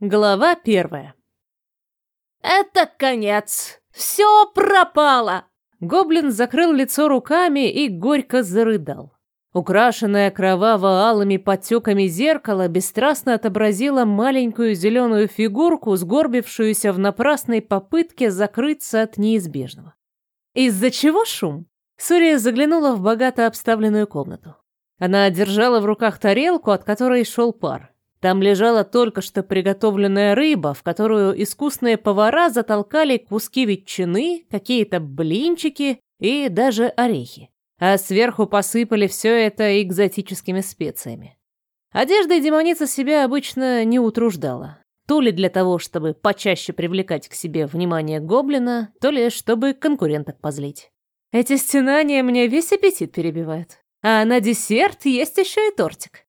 Глава первая. «Это конец! Все пропало!» Гоблин закрыл лицо руками и горько зарыдал. Украшенное кроваво-алыми подтеками зеркало бесстрастно отобразило маленькую зеленую фигурку, сгорбившуюся в напрасной попытке закрыться от неизбежного. Из-за чего шум? Сурия заглянула в богато обставленную комнату. Она держала в руках тарелку, от которой шел пар. Там лежала только что приготовленная рыба, в которую искусные повара затолкали куски ветчины, какие-то блинчики и даже орехи. А сверху посыпали все это экзотическими специями. Одеждой демоница себя обычно не утруждала. То ли для того, чтобы почаще привлекать к себе внимание гоблина, то ли чтобы конкуренток позлить. Эти стенания мне весь аппетит перебивают. А на десерт есть еще и тортик.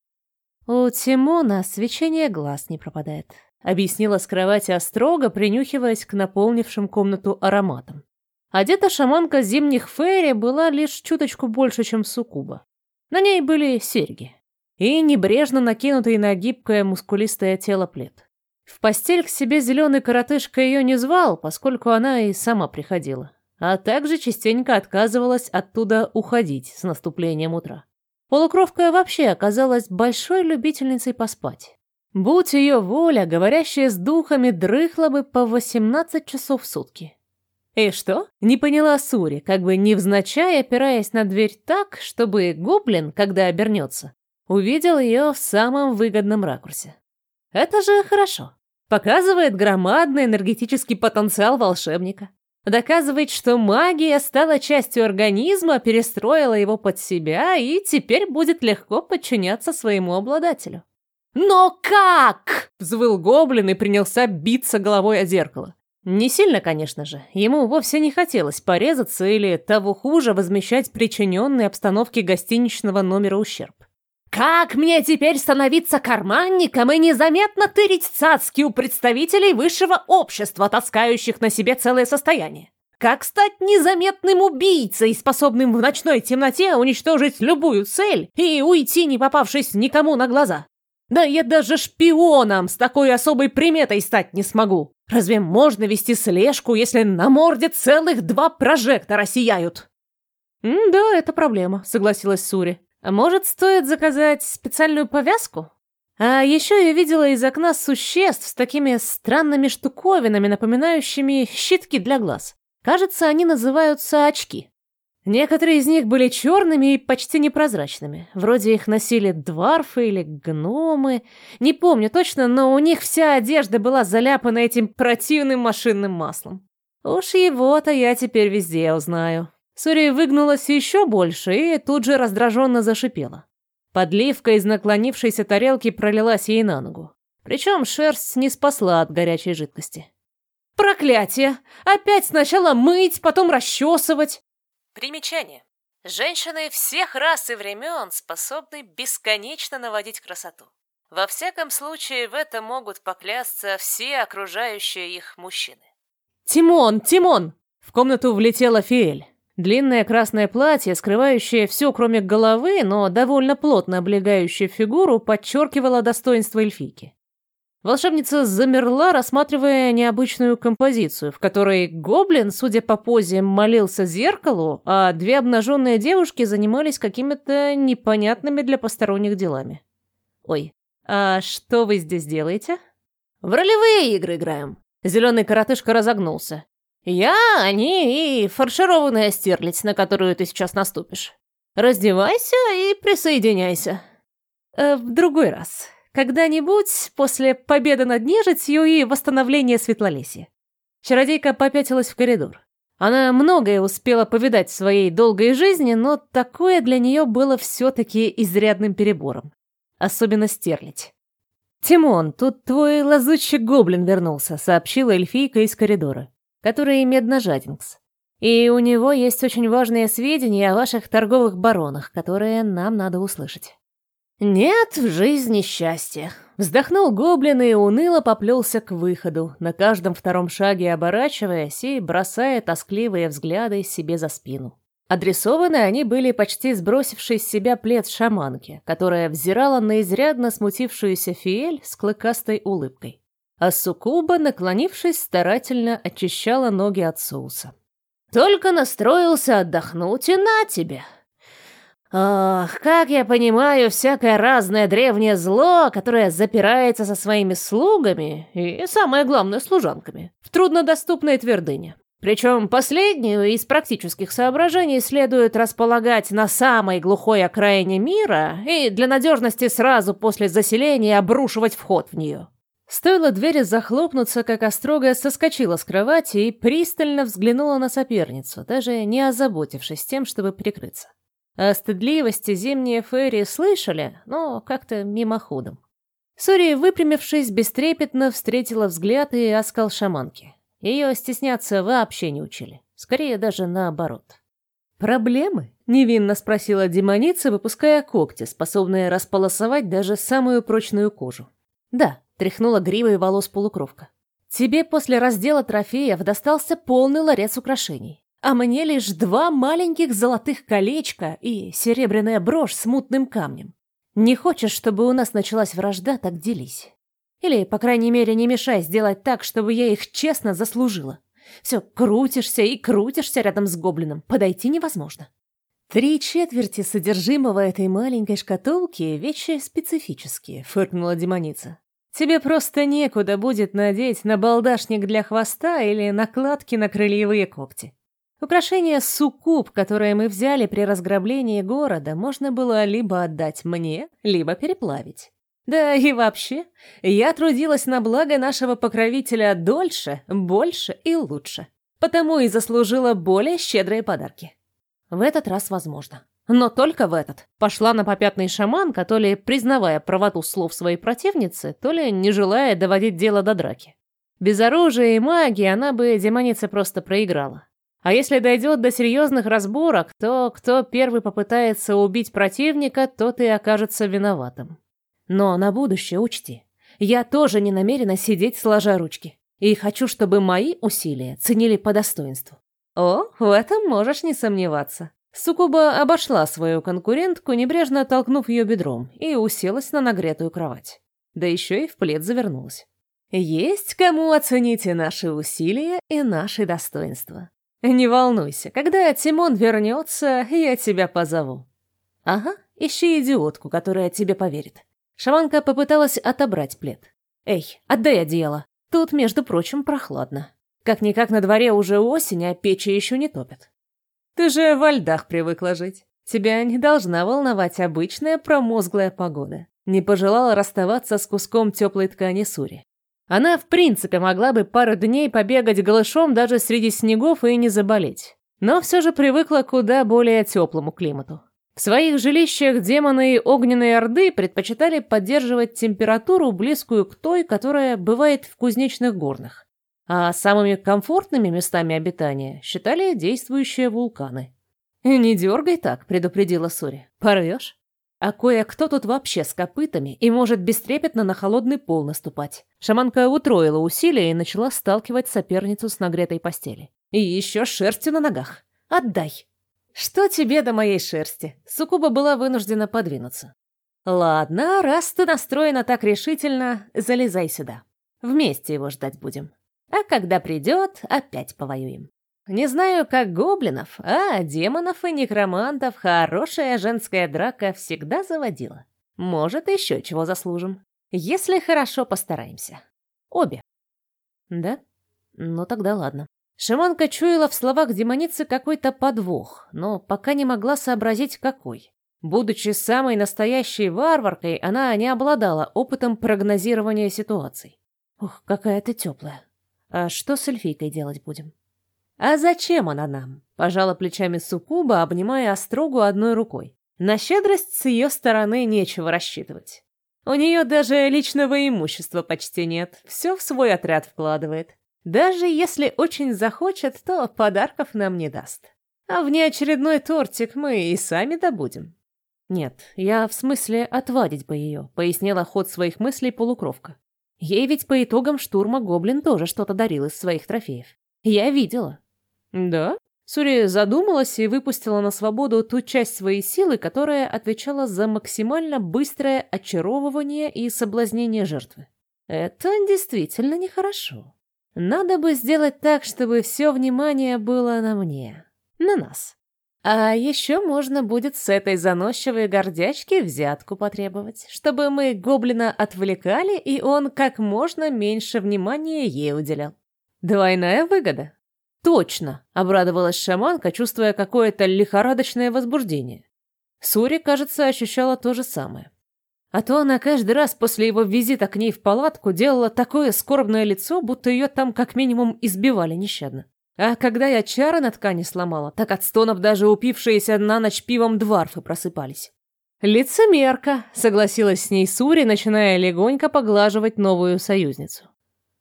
«У Тимона свечение глаз не пропадает», — объяснила с кровати острого, принюхиваясь к наполнившим комнату ароматам. Одета шаманка зимних фейри была лишь чуточку больше, чем суккуба. На ней были серьги и небрежно накинутый на гибкое мускулистое тело плед. В постель к себе зеленый коротышка ее не звал, поскольку она и сама приходила, а также частенько отказывалась оттуда уходить с наступлением утра. Полукровка вообще оказалась большой любительницей поспать. Будь ее воля, говорящая с духами дрыхла бы по 18 часов в сутки. И что? Не поняла Сури, как бы невзначай опираясь на дверь так, чтобы гоблин, когда обернется, увидел ее в самом выгодном ракурсе. Это же хорошо. Показывает громадный энергетический потенциал волшебника. Доказывает, что магия стала частью организма, перестроила его под себя и теперь будет легко подчиняться своему обладателю. «Но как?» — взвыл гоблин и принялся биться головой о зеркало. Не сильно, конечно же. Ему вовсе не хотелось порезаться или, того хуже, возмещать причиненный обстановке гостиничного номера ущерб. Как мне теперь становиться карманником и незаметно тырить цацки у представителей высшего общества, таскающих на себе целое состояние? Как стать незаметным убийцей, способным в ночной темноте уничтожить любую цель и уйти, не попавшись никому на глаза? Да я даже шпионом с такой особой приметой стать не смогу. Разве можно вести слежку, если на морде целых два прожектора сияют? «Да, это проблема», — согласилась Сури. А может, стоит заказать специальную повязку? А еще я видела из окна существ с такими странными штуковинами, напоминающими щитки для глаз. Кажется, они называются очки. Некоторые из них были черными и почти непрозрачными. Вроде их носили дварфы или гномы. Не помню точно, но у них вся одежда была заляпана этим противным машинным маслом. Уж его-то я теперь везде узнаю. Сури выгнулась еще больше и тут же раздраженно зашипела. Подливка из наклонившейся тарелки пролилась ей на ногу. Причем шерсть не спасла от горячей жидкости. «Проклятие! Опять сначала мыть, потом расчесывать!» Примечание. Женщины всех рас и времен способны бесконечно наводить красоту. Во всяком случае, в этом могут поклясться все окружающие их мужчины. «Тимон! Тимон!» В комнату влетела Фиэль. Длинное красное платье, скрывающее все, кроме головы, но довольно плотно облегающее фигуру, подчеркивало достоинство эльфийки. Волшебница замерла, рассматривая необычную композицию, в которой гоблин, судя по позе, молился зеркалу, а две обнаженные девушки занимались какими-то непонятными для посторонних делами. «Ой, а что вы здесь делаете?» «В ролевые игры играем». Зеленый коротышка разогнулся. Я, они и фаршированная стерлядь, на которую ты сейчас наступишь. Раздевайся и присоединяйся. Э, в другой раз. Когда-нибудь после победы над нежитью и восстановления Светлолесья. Чародейка попятилась в коридор. Она многое успела повидать в своей долгой жизни, но такое для нее было все-таки изрядным перебором. Особенно стерлядь. «Тимон, тут твой лазучий гоблин вернулся», — сообщила эльфийка из коридора который Медножадинкс. И у него есть очень важные сведения о ваших торговых баронах, которые нам надо услышать». «Нет в жизни счастья», — вздохнул гоблин и уныло поплелся к выходу, на каждом втором шаге оборачиваясь и бросая тоскливые взгляды себе за спину. Адресованы они были почти сбросившей с себя плед шаманки, которая взирала на изрядно смутившуюся Фиэль с клыкастой улыбкой. А Сукуба, наклонившись, старательно очищала ноги от соуса. «Только настроился отдохнуть, и на тебе!» Ох, как я понимаю, всякое разное древнее зло, которое запирается со своими слугами и, самое главное, служанками, в труднодоступной твердыне. Причем последнюю из практических соображений следует располагать на самой глухой окраине мира и для надежности сразу после заселения обрушивать вход в нее. Стоило двери захлопнуться, как Острогая соскочила с кровати и пристально взглянула на соперницу, даже не озаботившись тем, чтобы прикрыться. О стыдливости зимние фейри слышали, но как-то мимоходом. Сури, выпрямившись, бестрепетно встретила взгляд и оскал шаманки. Ее стесняться вообще не учили. Скорее, даже наоборот. «Проблемы?» — невинно спросила демоница, выпуская когти, способные располосовать даже самую прочную кожу. «Да», — тряхнула гривой волос полукровка. «Тебе после раздела трофеев достался полный ларец украшений а мне лишь два маленьких золотых колечка и серебряная брошь с мутным камнем. Не хочешь, чтобы у нас началась вражда, так делись. Или, по крайней мере, не мешай сделать так, чтобы я их честно заслужила. Все, крутишься и крутишься рядом с гоблином, подойти невозможно. Три четверти содержимого этой маленькой шкатулки — вещи специфические, фыркнула демоница. Тебе просто некуда будет надеть на балдашник для хвоста или накладки на крыльевые когти. Украшение суккуб, которое мы взяли при разграблении города, можно было либо отдать мне, либо переплавить. Да и вообще, я трудилась на благо нашего покровителя дольше, больше и лучше. Потому и заслужила более щедрые подарки. В этот раз возможно. Но только в этот. Пошла на попятный шаманка, то ли признавая правоту слов своей противницы, то ли не желая доводить дело до драки. Без оружия и магии она бы демонице просто проиграла. А если дойдет до серьезных разборок, то кто первый попытается убить противника, тот и окажется виноватым. Но на будущее учти, я тоже не намерена сидеть сложа ручки. И хочу, чтобы мои усилия ценили по достоинству. О, в этом можешь не сомневаться. Сукуба обошла свою конкурентку, небрежно толкнув ее бедром, и уселась на нагретую кровать. Да еще и в плед завернулась. Есть кому оценить и наши усилия, и наши достоинства. «Не волнуйся, когда Тимон вернется, я тебя позову». «Ага, ищи идиотку, которая тебе поверит». Шаманка попыталась отобрать плед. «Эй, отдай одеяло. Тут, между прочим, прохладно. Как-никак на дворе уже осень, а печи еще не топят. Ты же во льдах привыкла жить. Тебя не должна волновать обычная промозглая погода. Не пожелала расставаться с куском теплой ткани Сури. Она, в принципе, могла бы пару дней побегать голышом даже среди снегов и не заболеть. Но все же привыкла куда более теплому климату. В своих жилищах демоны и огненные орды предпочитали поддерживать температуру, близкую к той, которая бывает в кузнечных горных. А самыми комфортными местами обитания считали действующие вулканы. «Не дергай так», — предупредила Сури. «Порвешь?» А кое-кто тут вообще с копытами и может бестрепетно на холодный пол наступать. Шаманка утроила усилия и начала сталкивать соперницу с нагретой постели. И еще шерстью на ногах. Отдай. Что тебе до моей шерсти? Сукуба была вынуждена подвинуться. Ладно, раз ты настроена так решительно, залезай сюда. Вместе его ждать будем. А когда придет, опять повоюем. Не знаю, как гоблинов, а демонов и некромантов хорошая женская драка всегда заводила. Может, еще чего заслужим. Если хорошо постараемся. Обе. Да? Ну тогда ладно. Шиманка чуяла в словах демоницы какой-то подвох, но пока не могла сообразить, какой. Будучи самой настоящей варваркой, она не обладала опытом прогнозирования ситуаций. Ух, какая ты теплая. А что с эльфийкой делать будем? «А зачем она нам?» — пожала плечами Сукуба, обнимая острогу одной рукой. На щедрость с ее стороны нечего рассчитывать. У нее даже личного имущества почти нет, все в свой отряд вкладывает. Даже если очень захочет, то подарков нам не даст. А внеочередной тортик мы и сами добудем. Нет, я в смысле отвадить бы ее, пояснила ход своих мыслей полукровка. Ей ведь по итогам штурма гоблин тоже что-то дарил из своих трофеев. Я видела. «Да?» Сури задумалась и выпустила на свободу ту часть своей силы, которая отвечала за максимально быстрое очаровывание и соблазнение жертвы. Это действительно нехорошо. Надо бы сделать так, чтобы все внимание было на мне. На нас. А еще можно будет с этой заносчивой гордячки взятку потребовать, чтобы мы гоблина отвлекали, и он как можно меньше внимания ей уделял. Двойная выгода. Точно, обрадовалась шаманка, чувствуя какое-то лихорадочное возбуждение. Сури, кажется, ощущала то же самое. А то она каждый раз после его визита к ней в палатку делала такое скорбное лицо, будто ее там как минимум избивали нещадно. А когда я чары на ткани сломала, так от стонов даже упившиеся на ночь пивом дварфы просыпались. «Лицемерка», — согласилась с ней Сури, начиная легонько поглаживать новую союзницу.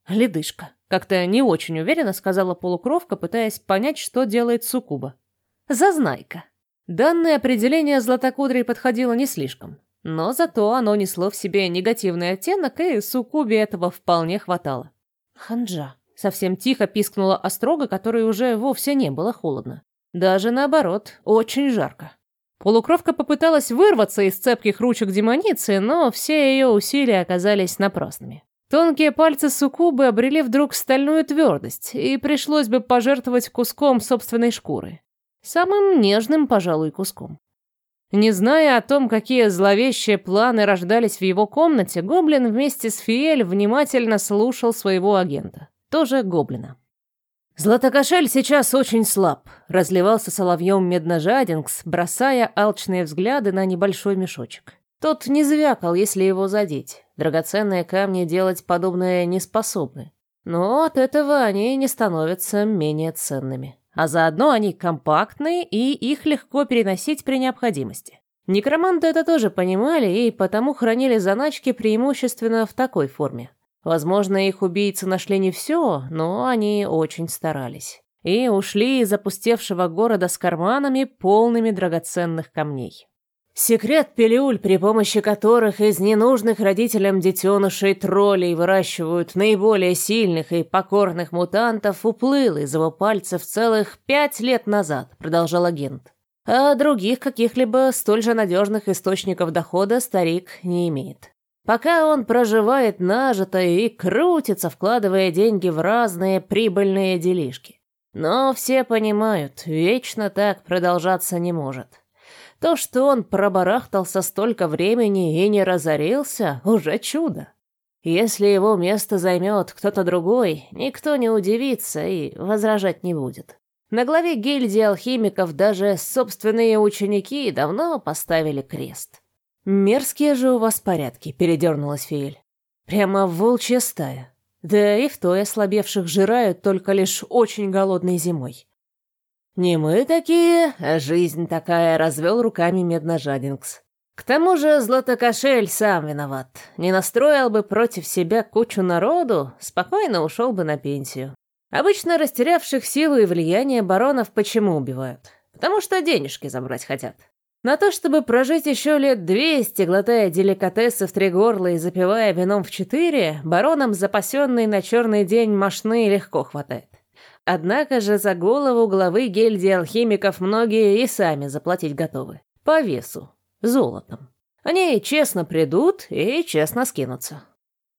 «Ледышка», — как-то не очень уверенно сказала полукровка, пытаясь понять, что делает Сукуба. «Зазнайка». Данное определение Златокудрой подходило не слишком, но зато оно несло в себе негативный оттенок, и Сукубе этого вполне хватало. «Ханджа», Совсем тихо пискнула острога, которой уже вовсе не было холодно. Даже наоборот, очень жарко. Полукровка попыталась вырваться из цепких ручек демоницы, но все ее усилия оказались напрасными. Тонкие пальцы суккубы обрели вдруг стальную твердость, и пришлось бы пожертвовать куском собственной шкуры. Самым нежным, пожалуй, куском. Не зная о том, какие зловещие планы рождались в его комнате, Гоблин вместе с Фиэль внимательно слушал своего агента тоже гоблина. Златокошель сейчас очень слаб, разливался соловьем медножадингс, бросая алчные взгляды на небольшой мешочек. Тот не звякал, если его задеть. Драгоценные камни делать подобное не способны. Но от этого они не становятся менее ценными. А заодно они компактные, и их легко переносить при необходимости. Некроманты это тоже понимали и потому хранили заначки преимущественно в такой форме. Возможно, их убийцы нашли не все, но они очень старались. И ушли из опустевшего города с карманами, полными драгоценных камней. Секрет пилюль, при помощи которых из ненужных родителям детенышей троллей выращивают наиболее сильных и покорных мутантов, уплыл из его пальцев целых пять лет назад, продолжал агент. А других каких-либо столь же надежных источников дохода старик не имеет. Пока он проживает нажитое и крутится, вкладывая деньги в разные прибыльные делишки. Но все понимают, вечно так продолжаться не может. То, что он пробарахтался столько времени и не разорился, уже чудо. Если его место займет кто-то другой, никто не удивится и возражать не будет. На главе гильдии алхимиков даже собственные ученики давно поставили крест. «Мерзкие же у вас порядки», — передернулась Фиэль. «Прямо волчья стая. Да и в той ослабевших жирают только лишь очень голодной зимой». «Не мы такие, а жизнь такая», — развел руками медножадинкс. «К тому же Златокошель сам виноват. Не настроил бы против себя кучу народу, спокойно ушел бы на пенсию. Обычно растерявших силу и влияние баронов почему убивают? Потому что денежки забрать хотят. На то, чтобы прожить еще лет двести, глотая деликатесы в три горла и запивая вином в четыре, баронам запасенные на черный день мошны легко хватает. Однако же за голову главы гильдии алхимиков многие и сами заплатить готовы. По весу. Золотом. Они честно придут и честно скинутся.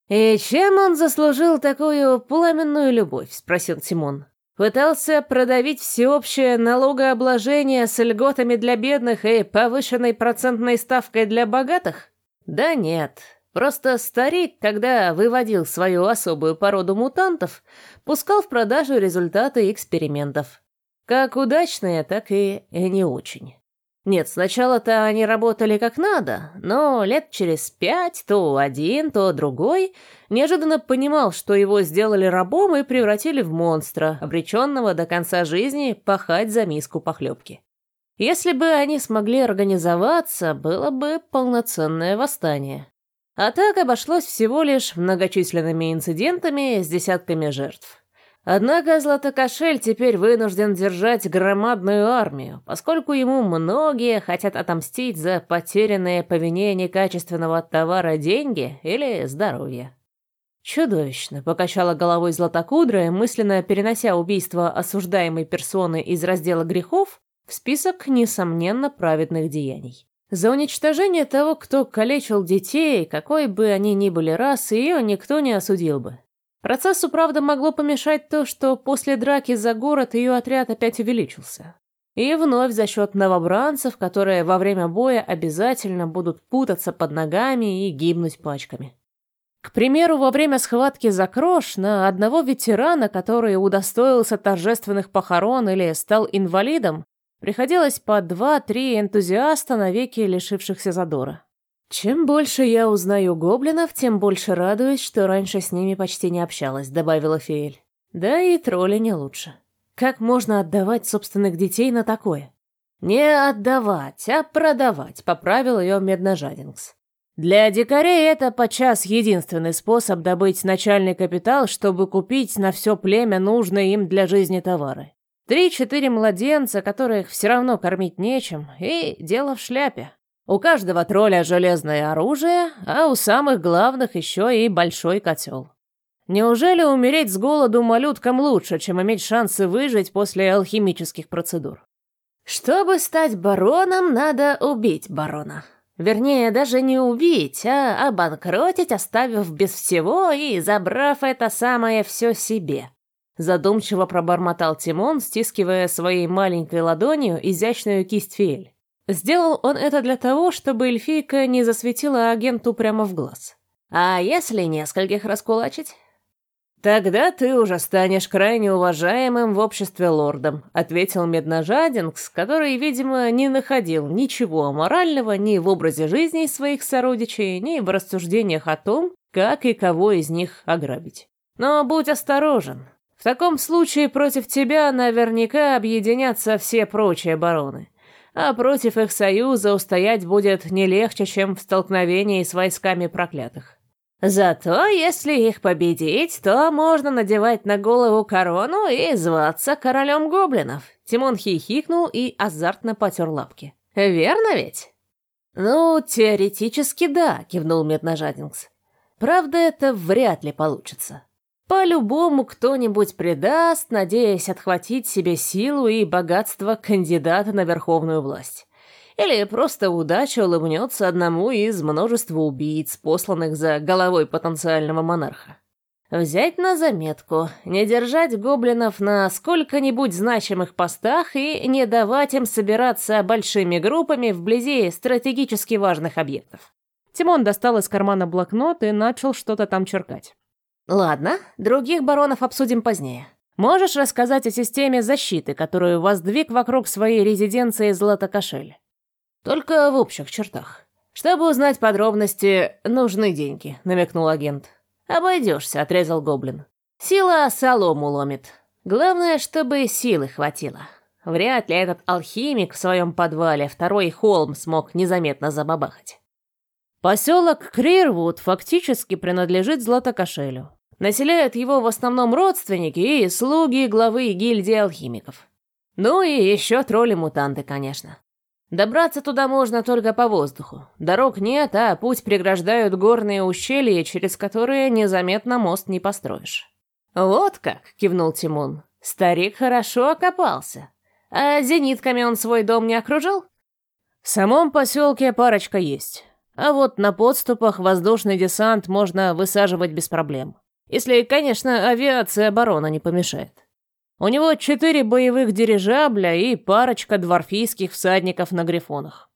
«И чем он заслужил такую пламенную любовь?» — спросил Тимон. Пытался продавить всеобщее налогообложение с льготами для бедных и повышенной процентной ставкой для богатых? Да нет. Просто старик, когда выводил свою особую породу мутантов, пускал в продажу результаты экспериментов. Как удачные, так и не очень. Нет, сначала-то они работали как надо, но лет через пять то один, то другой неожиданно понимал, что его сделали рабом и превратили в монстра, обреченного до конца жизни пахать за миску похлебки. Если бы они смогли организоваться, было бы полноценное восстание. А так обошлось всего лишь многочисленными инцидентами с десятками жертв. Однако Златокошель теперь вынужден держать громадную армию, поскольку ему многие хотят отомстить за потерянные по вине некачественного товара деньги или здоровье. Чудовищно покачала головой Златокудрая, мысленно перенося убийство осуждаемой персоны из раздела грехов в список несомненно праведных деяний. За уничтожение того, кто калечил детей, какой бы они ни были расы, ее никто не осудил бы. Процессу, правда, могло помешать то, что после драки за город ее отряд опять увеличился. И вновь за счет новобранцев, которые во время боя обязательно будут путаться под ногами и гибнуть пачками. К примеру, во время схватки за крош на одного ветерана, который удостоился торжественных похорон или стал инвалидом, Приходилось по два-три энтузиаста, навеки лишившихся задора. «Чем больше я узнаю гоблинов, тем больше радуюсь, что раньше с ними почти не общалась», — добавила Фиэль. «Да и тролли не лучше. Как можно отдавать собственных детей на такое?» «Не отдавать, а продавать», — поправил ее Медножадингс. «Для дикарей это подчас единственный способ добыть начальный капитал, чтобы купить на все племя нужные им для жизни товары. Три-четыре младенца, которых все равно кормить нечем, и дело в шляпе. У каждого тролля железное оружие, а у самых главных еще и большой котел. Неужели умереть с голоду малюткам лучше, чем иметь шансы выжить после алхимических процедур? Чтобы стать бароном, надо убить барона. Вернее, даже не убить, а обанкротить, оставив без всего и забрав это самое все себе. Задумчиво пробормотал Тимон, стискивая своей маленькой ладонью изящную кисть Фиэль. Сделал он это для того, чтобы эльфийка не засветила агенту прямо в глаз. «А если нескольких раскулачить?» «Тогда ты уже станешь крайне уважаемым в обществе лордом», ответил Медножадингс, который, видимо, не находил ничего аморального ни в образе жизни своих сородичей, ни в рассуждениях о том, как и кого из них ограбить. «Но будь осторожен. В таком случае против тебя наверняка объединятся все прочие бароны. А против их союза устоять будет не легче, чем в столкновении с войсками проклятых. Зато, если их победить, то можно надевать на голову корону и зваться королем гоблинов. Тимон хихикнул и азартно потер лапки. Верно ведь? Ну, теоретически да, кивнул Медножадингс. Правда, это вряд ли получится. По-любому кто-нибудь предаст, надеясь отхватить себе силу и богатство кандидата на верховную власть. Или просто удача улыбнется одному из множества убийц, посланных за головой потенциального монарха. Взять на заметку, не держать гоблинов на сколько-нибудь значимых постах и не давать им собираться большими группами вблизи стратегически важных объектов. Тимон достал из кармана блокнот и начал что-то там черкать. Ладно, других баронов обсудим позднее. Можешь рассказать о системе защиты, которую воздвиг вокруг своей резиденции Златокошель? Только в общих чертах. Чтобы узнать подробности, нужны деньги, намекнул агент. Обойдешься, отрезал гоблин. Сила солому ломит. Главное, чтобы силы хватило. Вряд ли этот алхимик в своем подвале второй холм смог незаметно забабахать. Поселок Крирвуд фактически принадлежит Златокошелю. Населяют его в основном родственники и слуги главы гильдии алхимиков. Ну и еще тролли-мутанты, конечно. Добраться туда можно только по воздуху. Дорог нет, а путь преграждают горные ущелья, через которые незаметно мост не построишь. «Вот как!» — кивнул Тимон. «Старик хорошо окопался. А зенитками он свой дом не окружил?» «В самом поселке парочка есть. А вот на подступах воздушный десант можно высаживать без проблем. Если, конечно, авиация оборона не помешает. У него четыре боевых дирижабля и парочка дворфийских всадников на грифонах.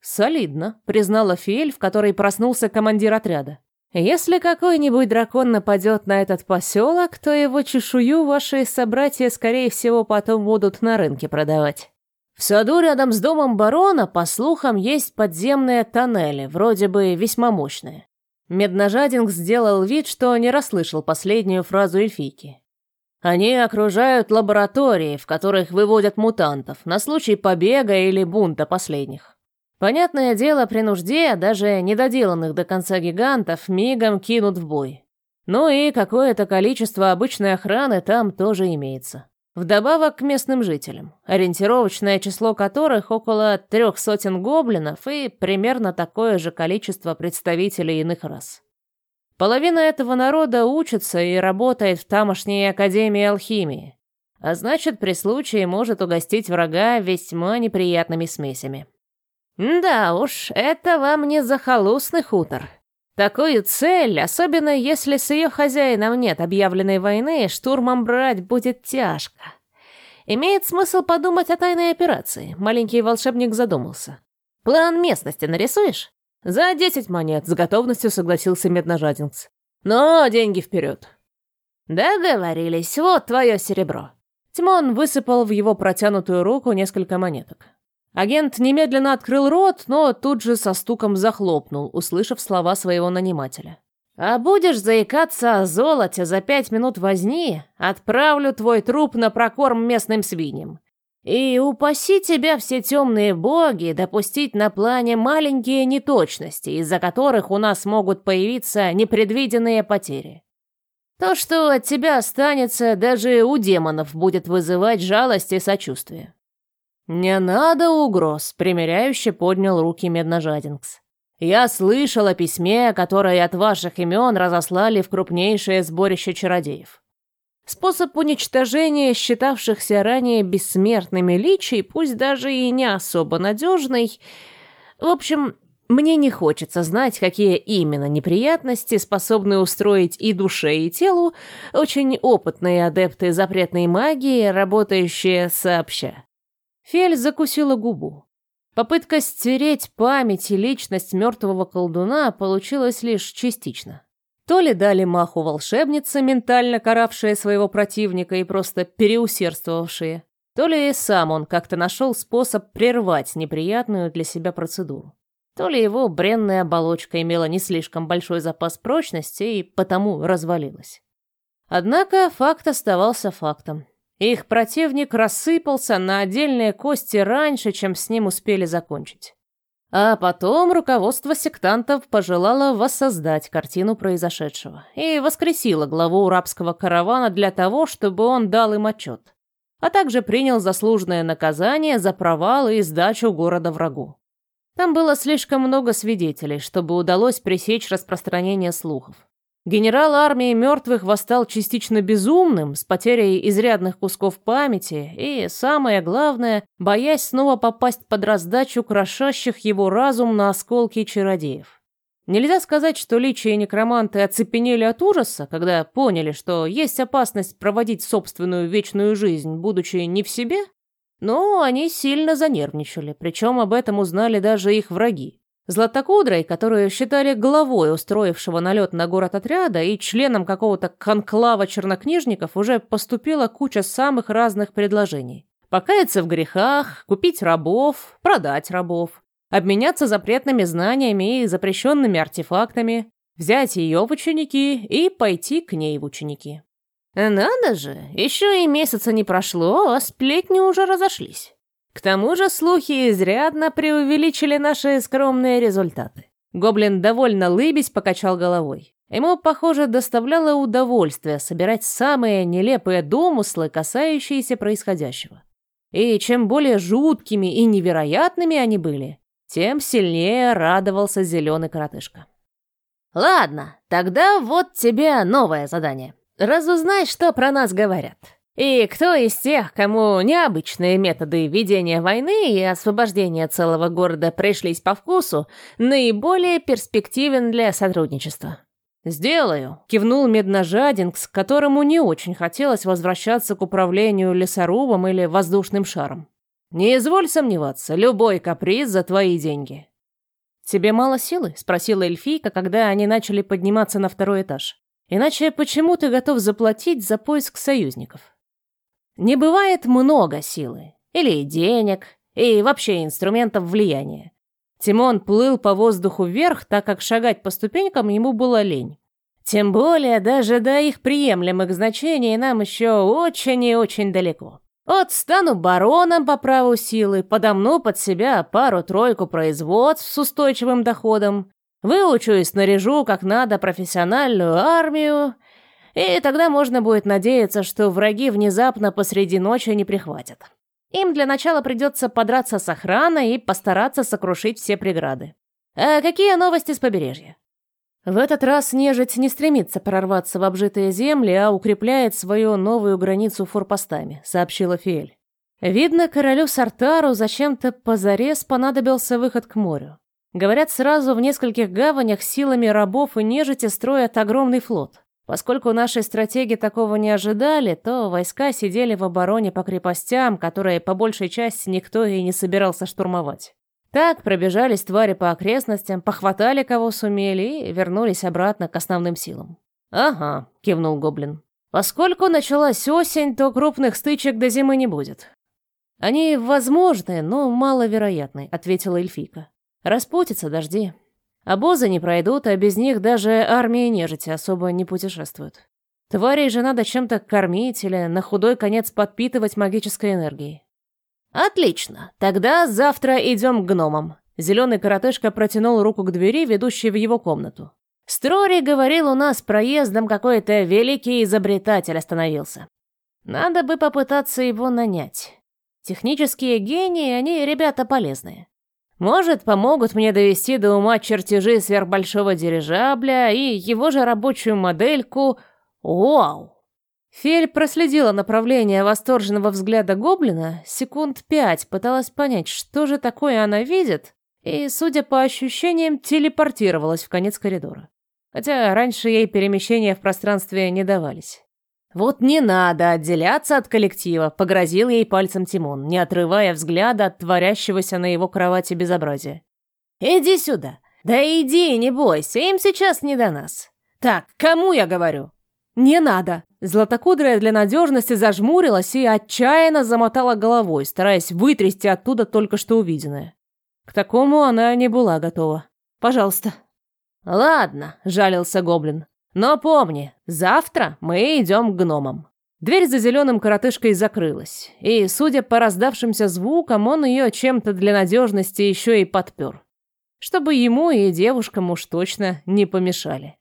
«Солидно», — признала Фиэль, в которой проснулся командир отряда. «Если какой-нибудь дракон нападет на этот поселок, то его чешую ваши собратья, скорее всего, потом будут на рынке продавать. В саду рядом с домом барона, по слухам, есть подземные тоннели, вроде бы весьма мощные. Медножадинг сделал вид, что не расслышал последнюю фразу эльфийки. Они окружают лаборатории, в которых выводят мутантов, на случай побега или бунта последних. Понятное дело, при нужде даже недоделанных до конца гигантов мигом кинут в бой. Ну и какое-то количество обычной охраны там тоже имеется. Вдобавок к местным жителям, ориентировочное число которых около трех сотен гоблинов и примерно такое же количество представителей иных рас. Половина этого народа учится и работает в тамошней Академии Алхимии, а значит, при случае может угостить врага весьма неприятными смесями. Да уж, это вам не захолустный хутор. Такую цель, особенно если с ее хозяином нет объявленной войны, штурмом брать будет тяжко. Имеет смысл подумать о тайной операции. Маленький волшебник задумался. План местности нарисуешь? За десять монет с готовностью согласился Медножадинц. Но деньги вперед. Договорились, вот твое серебро. Тимон высыпал в его протянутую руку несколько монеток. Агент немедленно открыл рот, но тут же со стуком захлопнул, услышав слова своего нанимателя. «А будешь заикаться о золоте за пять минут возни, отправлю твой труп на прокорм местным свиньям. И упаси тебя все темные боги допустить на плане маленькие неточности, из-за которых у нас могут появиться непредвиденные потери. То, что от тебя останется, даже у демонов будет вызывать жалость и сочувствие. «Не надо угроз», — примиряюще поднял руки Медножадинкс. «Я слышал о письме, которое от ваших имен разослали в крупнейшее сборище чародеев. Способ уничтожения считавшихся ранее бессмертными личий, пусть даже и не особо надежный. В общем, мне не хочется знать, какие именно неприятности способны устроить и душе, и телу очень опытные адепты запретной магии, работающие сообща. Фель закусила губу. Попытка стереть память и личность мертвого колдуна получилась лишь частично. То ли дали маху волшебницы, ментально каравшие своего противника и просто переусердствовавшие, то ли сам он как-то нашел способ прервать неприятную для себя процедуру. То ли его бренная оболочка имела не слишком большой запас прочности и потому развалилась. Однако факт оставался фактом. Их противник рассыпался на отдельные кости раньше, чем с ним успели закончить. А потом руководство сектантов пожелало воссоздать картину произошедшего и воскресило главу рабского каравана для того, чтобы он дал им отчет, а также принял заслуженное наказание за провал и сдачу города врагу. Там было слишком много свидетелей, чтобы удалось пресечь распространение слухов. Генерал армии мертвых восстал частично безумным, с потерей изрядных кусков памяти и, самое главное, боясь снова попасть под раздачу крошащих его разум на осколки чародеев. Нельзя сказать, что личи и некроманты оцепенели от ужаса, когда поняли, что есть опасность проводить собственную вечную жизнь, будучи не в себе, но они сильно занервничали, причем об этом узнали даже их враги. Златокудрой, которую считали главой устроившего налет на город отряда и членом какого-то конклава чернокнижников, уже поступила куча самых разных предложений. Покаяться в грехах, купить рабов, продать рабов, обменяться запретными знаниями и запрещенными артефактами, взять ее в ученики и пойти к ней в ученики. Надо же, еще и месяца не прошло, а сплетни уже разошлись. К тому же слухи изрядно преувеличили наши скромные результаты. Гоблин довольно лыбясь покачал головой. Ему, похоже, доставляло удовольствие собирать самые нелепые домыслы, касающиеся происходящего. И чем более жуткими и невероятными они были, тем сильнее радовался зеленый коротышка. «Ладно, тогда вот тебе новое задание. Разузнай, что про нас говорят. И кто из тех, кому необычные методы ведения войны и освобождения целого города пришлись по вкусу, наиболее перспективен для сотрудничества? «Сделаю», — кивнул Медножадинкс, которому не очень хотелось возвращаться к управлению лесорубом или воздушным шаром. «Не изволь сомневаться, любой каприз за твои деньги». «Тебе мало силы?» — спросила эльфийка, когда они начали подниматься на второй этаж. «Иначе почему ты готов заплатить за поиск союзников?» Не бывает много силы, или денег, и вообще инструментов влияния. Тимон плыл по воздуху вверх, так как шагать по ступенькам ему было лень. Тем более, даже до их приемлемых значений нам еще очень и очень далеко. Вот стану бароном по праву силы, подомну под себя пару-тройку производств с устойчивым доходом, выучу и снаряжу как надо профессиональную армию, и тогда можно будет надеяться, что враги внезапно посреди ночи не прихватят. Им для начала придется подраться с охраной и постараться сокрушить все преграды. А какие новости с побережья? В этот раз нежить не стремится прорваться в обжитые земли, а укрепляет свою новую границу форпостами, сообщила Фиэль. Видно, королю Сартару зачем-то позарез понадобился выход к морю. Говорят, сразу в нескольких гаванях силами рабов и нежити строят огромный флот. Поскольку наши стратеги такого не ожидали, то войска сидели в обороне по крепостям, которые по большей части никто и не собирался штурмовать. Так пробежались твари по окрестностям, похватали кого сумели и вернулись обратно к основным силам. «Ага», — кивнул Гоблин. «Поскольку началась осень, то крупных стычек до зимы не будет». «Они возможны, но маловероятны», — ответила эльфийка. «Распутятся дожди. Обозы не пройдут, а без них даже армии нежити особо не путешествуют. Тварей же надо чем-то кормить или на худой конец подпитывать магической энергией. «Отлично. Тогда завтра идем к гномам». Зеленый коротышка протянул руку к двери, ведущей в его комнату. «Строри говорил, у нас проездом какой-то великий изобретатель остановился. Надо бы попытаться его нанять. Технические гении, они ребята полезные. Может, помогут мне довести до ума чертежи сверхбольшого дирижабля и его же рабочую модельку. Вау! Фель проследила направление восторженного взгляда гоблина, секунд пять пыталась понять, что же такое она видит, и, судя по ощущениям, телепортировалась в конец коридора. Хотя раньше ей перемещения в пространстве не давались. «Вот не надо отделяться от коллектива», — погрозил ей пальцем Тимон, не отрывая взгляда от творящегося на его кровати безобразия. «Иди сюда. Да иди, не бойся, им сейчас не до нас. Так, кому я говорю?» «Не надо!» Златокудрая для надежности зажмурилась и отчаянно замотала головой, стараясь вытрясти оттуда только что увиденное. К такому она не была готова. «Пожалуйста». «Ладно», — жалился гоблин. «Но помни, завтра мы идем к гномам». Дверь за зеленым коротышкой закрылась, и, судя по раздавшимся звукам, он ее чем-то для надежности еще и подпер. Чтобы ему и девушкам уж точно не помешали.